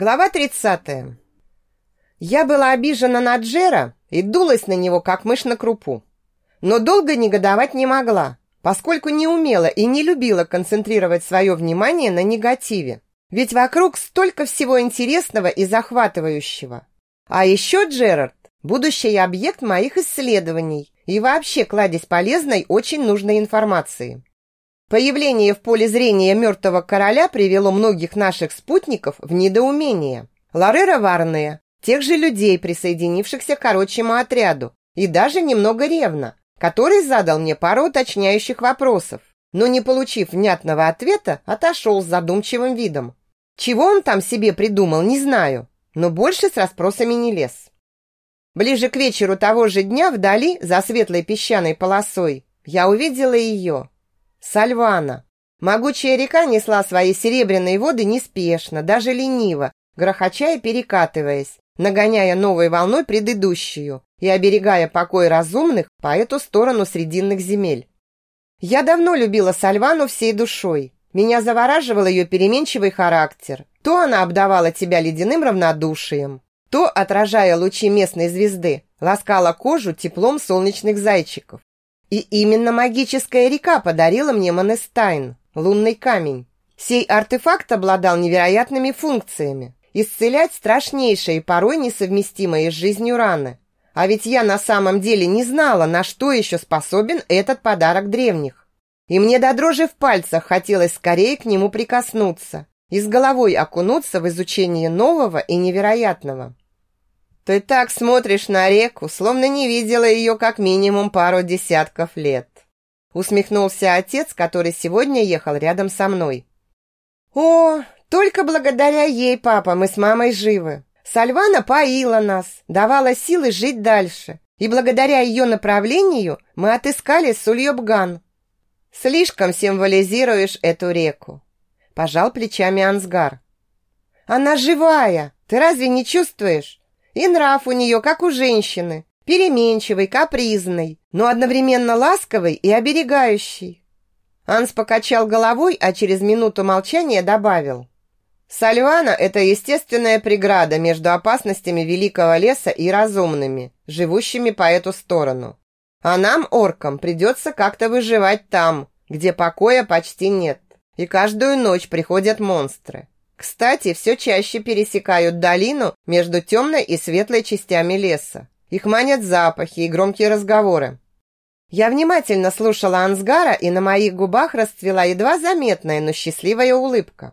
Глава 30. Я была обижена на Джера и дулась на него, как мышь на крупу. Но долго негодовать не могла, поскольку не умела и не любила концентрировать свое внимание на негативе. Ведь вокруг столько всего интересного и захватывающего. А еще Джерард – будущий объект моих исследований и вообще кладезь полезной, очень нужной информации. Появление в поле зрения мертвого короля привело многих наших спутников в недоумение. Ларера Варнея, тех же людей, присоединившихся к корочему отряду, и даже немного ревно, который задал мне пару уточняющих вопросов, но, не получив внятного ответа, отошел с задумчивым видом. Чего он там себе придумал, не знаю, но больше с расспросами не лез. Ближе к вечеру того же дня вдали, за светлой песчаной полосой, я увидела ее, Сальвана. Могучая река несла свои серебряные воды неспешно, даже лениво, грохоча и перекатываясь, нагоняя новой волной предыдущую и оберегая покой разумных по эту сторону срединных земель. Я давно любила Сальвану всей душой. Меня завораживал ее переменчивый характер. То она обдавала тебя ледяным равнодушием, то, отражая лучи местной звезды, ласкала кожу теплом солнечных зайчиков. И именно магическая река подарила мне Монестайн, лунный камень. Сей артефакт обладал невероятными функциями. Исцелять страшнейшие, порой несовместимые с жизнью раны. А ведь я на самом деле не знала, на что еще способен этот подарок древних. И мне до дрожи в пальцах хотелось скорее к нему прикоснуться и с головой окунуться в изучение нового и невероятного. Ты так смотришь на реку, словно не видела ее как минимум пару десятков лет. Усмехнулся отец, который сегодня ехал рядом со мной. О, только благодаря ей, папа, мы с мамой живы. Сальвана поила нас, давала силы жить дальше. И благодаря ее направлению мы отыскали Сульёбган. Слишком символизируешь эту реку. Пожал плечами Ансгар. Она живая, ты разве не чувствуешь? И нрав у нее, как у женщины, переменчивый, капризный, но одновременно ласковый и оберегающий. Анс покачал головой, а через минуту молчания добавил. Сальвана – это естественная преграда между опасностями великого леса и разумными, живущими по эту сторону. А нам, оркам, придется как-то выживать там, где покоя почти нет. И каждую ночь приходят монстры. Кстати, все чаще пересекают долину между темной и светлой частями леса. Их манят запахи и громкие разговоры. Я внимательно слушала Ансгара, и на моих губах расцвела едва заметная, но счастливая улыбка.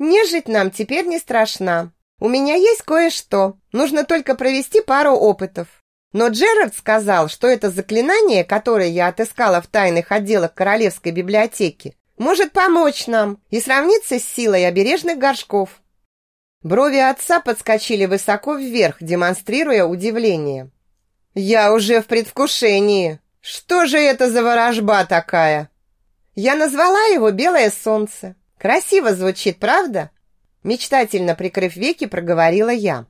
«Нежить нам теперь не страшна. У меня есть кое-что. Нужно только провести пару опытов. Но Джерард сказал, что это заклинание, которое я отыскала в тайных отделах Королевской библиотеки, может помочь нам и сравниться с силой обережных горшков. Брови отца подскочили высоко вверх, демонстрируя удивление. Я уже в предвкушении. Что же это за ворожба такая? Я назвала его Белое солнце. Красиво звучит, правда? Мечтательно прикрыв веки, проговорила я.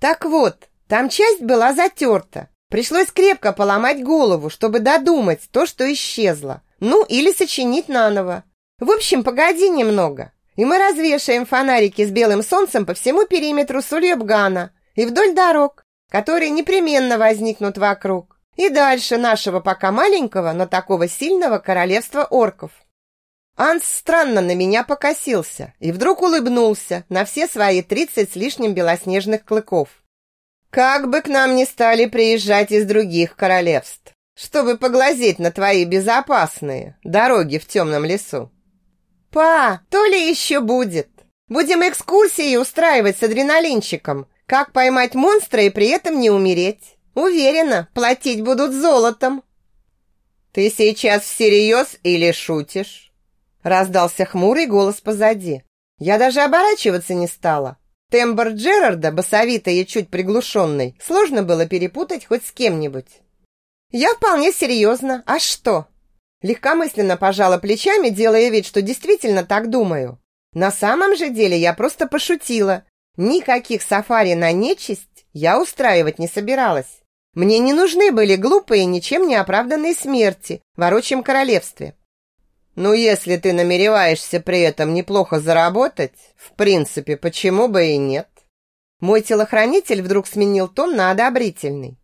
Так вот, там часть была затерта. Пришлось крепко поломать голову, чтобы додумать то, что исчезло. Ну, или сочинить наново. В общем, погоди немного. И мы развешаем фонарики с белым солнцем по всему периметру Сульебгана и вдоль дорог, которые непременно возникнут вокруг. И дальше нашего пока маленького, но такого сильного королевства орков. Анс странно на меня покосился и вдруг улыбнулся на все свои тридцать с лишним белоснежных клыков. Как бы к нам ни стали приезжать из других королевств чтобы поглазеть на твои безопасные дороги в темном лесу. Па, то ли еще будет. Будем экскурсии устраивать с адреналинчиком. Как поймать монстра и при этом не умереть. Уверена, платить будут золотом. Ты сейчас всерьез или шутишь? Раздался хмурый голос позади. Я даже оборачиваться не стала. Тембр Джерарда, басовитый и чуть приглушенный, сложно было перепутать хоть с кем-нибудь. «Я вполне серьезно. А что?» Легкомысленно пожала плечами, делая вид, что действительно так думаю. На самом же деле я просто пошутила. Никаких сафари на нечисть я устраивать не собиралась. Мне не нужны были глупые, ничем не оправданные смерти в орочьем королевстве. Ну, если ты намереваешься при этом неплохо заработать, в принципе, почему бы и нет? Мой телохранитель вдруг сменил тон на одобрительный.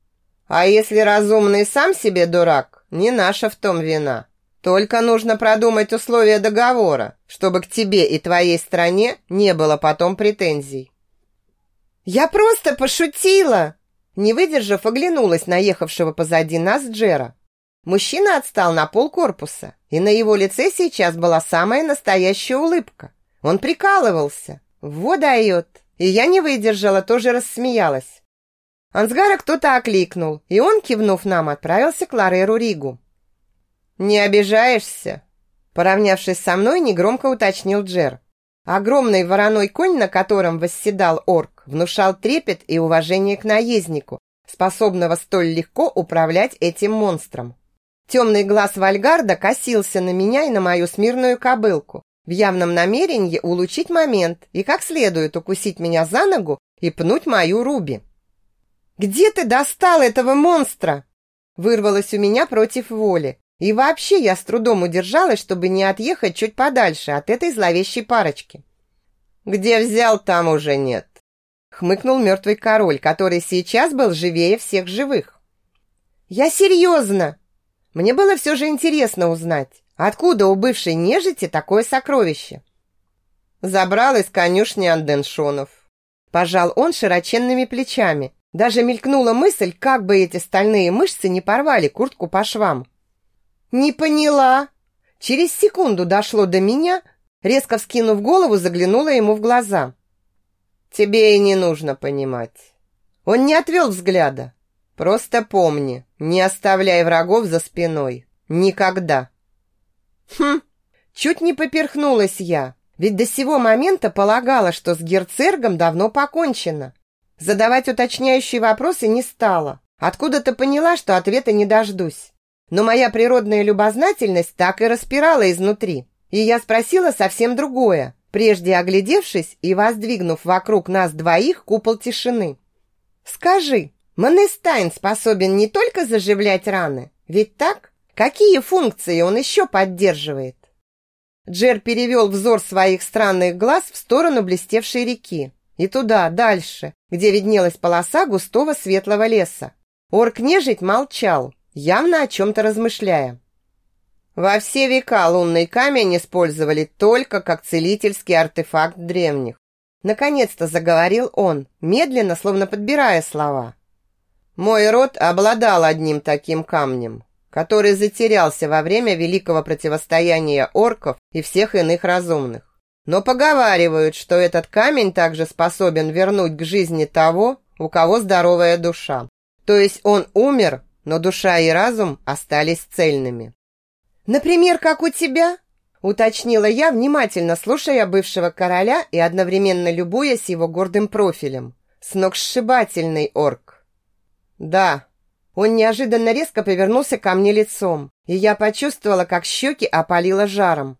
А если разумный сам себе дурак, не наша в том вина. Только нужно продумать условия договора, чтобы к тебе и твоей стране не было потом претензий. Я просто пошутила. Не выдержав, оглянулась на ехавшего позади нас Джера. Мужчина отстал на пол корпуса, и на его лице сейчас была самая настоящая улыбка. Он прикалывался. Вот дает. И я не выдержала, тоже рассмеялась. Ансгара кто-то окликнул, и он, кивнув нам, отправился к Лареру Ригу. «Не обижаешься?» Поравнявшись со мной, негромко уточнил Джер. Огромный вороной конь, на котором восседал орк, внушал трепет и уважение к наезднику, способного столь легко управлять этим монстром. Темный глаз Вальгарда косился на меня и на мою смирную кобылку, в явном намерении улучшить момент и как следует укусить меня за ногу и пнуть мою Руби. «Где ты достал этого монстра?» Вырвалось у меня против воли. И вообще я с трудом удержалась, чтобы не отъехать чуть подальше от этой зловещей парочки. «Где взял, там уже нет», — хмыкнул мертвый король, который сейчас был живее всех живых. «Я серьезно!» Мне было все же интересно узнать, откуда у бывшей нежити такое сокровище. Забрал из конюшни Анденшонов. Пожал он широченными плечами. Даже мелькнула мысль, как бы эти стальные мышцы не порвали куртку по швам. «Не поняла!» Через секунду дошло до меня, резко вскинув голову, заглянула ему в глаза. «Тебе и не нужно понимать». Он не отвел взгляда. «Просто помни, не оставляй врагов за спиной. Никогда». «Хм!» Чуть не поперхнулась я, ведь до сего момента полагала, что с герцергом давно покончено. Задавать уточняющие вопросы не стала. Откуда-то поняла, что ответа не дождусь. Но моя природная любознательность так и распирала изнутри. И я спросила совсем другое, прежде оглядевшись и воздвигнув вокруг нас двоих купол тишины. «Скажи, Манестайн способен не только заживлять раны, ведь так? Какие функции он еще поддерживает?» Джер перевел взор своих странных глаз в сторону блестевшей реки и туда, дальше, где виднелась полоса густого светлого леса. Орк-нежить молчал, явно о чем-то размышляя. Во все века лунный камень использовали только как целительский артефакт древних. Наконец-то заговорил он, медленно, словно подбирая слова. Мой род обладал одним таким камнем, который затерялся во время великого противостояния орков и всех иных разумных. Но поговаривают, что этот камень также способен вернуть к жизни того, у кого здоровая душа. То есть он умер, но душа и разум остались цельными. «Например, как у тебя?» – уточнила я, внимательно слушая бывшего короля и одновременно любуясь его гордым профилем. Сногсшибательный орк. «Да». Он неожиданно резко повернулся ко мне лицом, и я почувствовала, как щеки опалило жаром.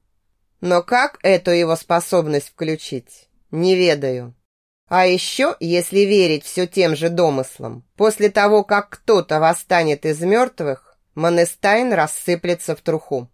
Но как эту его способность включить, не ведаю. А еще, если верить все тем же домыслам, после того, как кто-то восстанет из мертвых, Монестайн рассыплется в труху.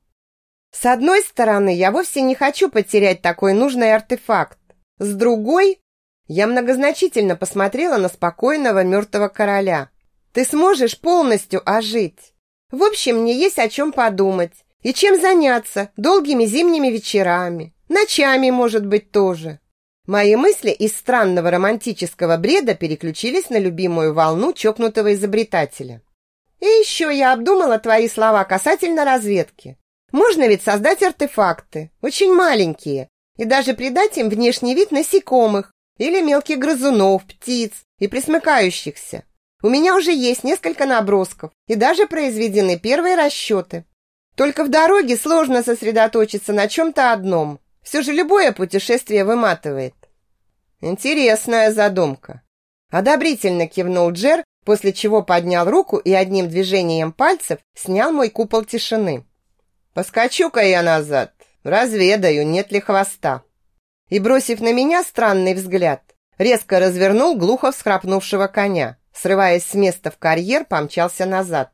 С одной стороны, я вовсе не хочу потерять такой нужный артефакт. С другой, я многозначительно посмотрела на спокойного мертвого короля. Ты сможешь полностью ожить. В общем, мне есть о чем подумать. И чем заняться долгими зимними вечерами. Ночами, может быть, тоже. Мои мысли из странного романтического бреда переключились на любимую волну чокнутого изобретателя. И еще я обдумала твои слова касательно разведки. Можно ведь создать артефакты, очень маленькие, и даже придать им внешний вид насекомых или мелких грызунов, птиц и присмыкающихся. У меня уже есть несколько набросков и даже произведены первые расчеты. Только в дороге сложно сосредоточиться на чем-то одном. Все же любое путешествие выматывает. Интересная задумка. Одобрительно кивнул Джер, после чего поднял руку и одним движением пальцев снял мой купол тишины. Поскочу-ка я назад, разведаю, нет ли хвоста. И, бросив на меня странный взгляд, резко развернул глухо всхрапнувшего коня, срываясь с места в карьер, помчался назад.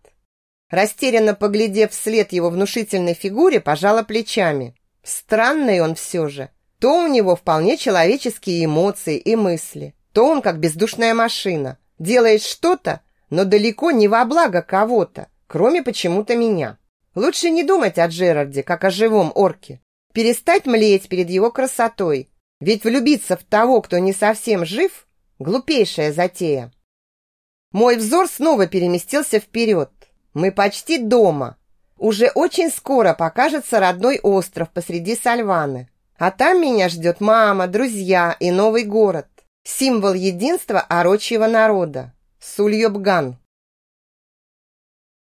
Растерянно поглядев вслед его внушительной фигуре, пожала плечами. Странный он все же. То у него вполне человеческие эмоции и мысли, то он как бездушная машина. Делает что-то, но далеко не во благо кого-то, кроме почему-то меня. Лучше не думать о Джерарде, как о живом орке. Перестать млеть перед его красотой. Ведь влюбиться в того, кто не совсем жив, глупейшая затея. Мой взор снова переместился вперед. Мы почти дома. Уже очень скоро покажется родной остров посреди Сальваны. А там меня ждет мама, друзья и новый город. Символ единства орочьего народа. Сульёбган.